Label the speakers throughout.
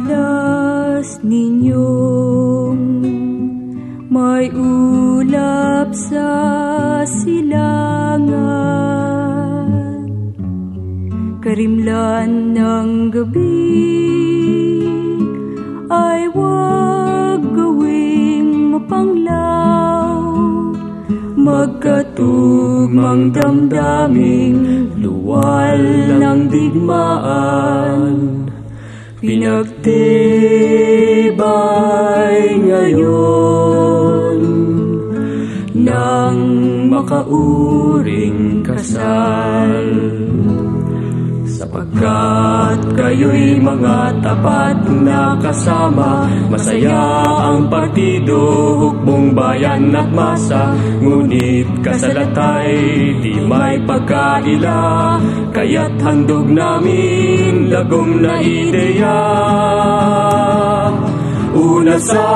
Speaker 1: Malas ninyong may ulap sa silangan. Karimlan ng gabi ay wag gawing mapanglaw. Magkatugmang damdaming luwal ng digmaan Pinagtibay ngayon ng makauring kasal. Sapagkat kayo'y mga tapat na kasama Masaya ang partido, hukbong bayan at masa. Ngunit kasalatay, di may pagkaila Kaya't handog namin lagom na ideya. Una sa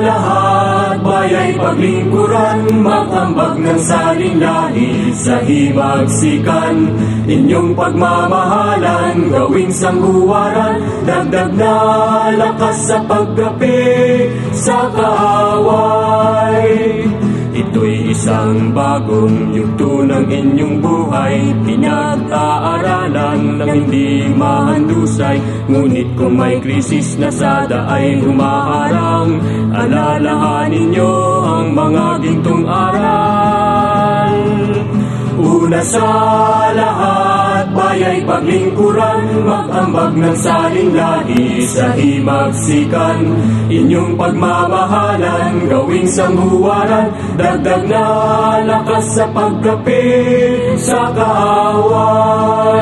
Speaker 1: lahat, bayay paglingkuran Makambag ng saling lahi. Sa himagsikan Inyong pagmamahalan, gawing sangguwaran Dagdag na lakas sa paggapi sa kaaway. Ito'y isang bagong yugto ng inyong buhay Pinag-aaralan ng hindi mahandusay. Ngunit kung may krisis na sada ay humaharang Alalahanin nyo ang mga gintong aral. Una sa lahat, bayay paglingkuran Mag-ambag ng saling lahi sa himagsikan. Inyong pagmamahalan, gawing sambuwaran Dagdag na lakas sa pagkapi sa kaaway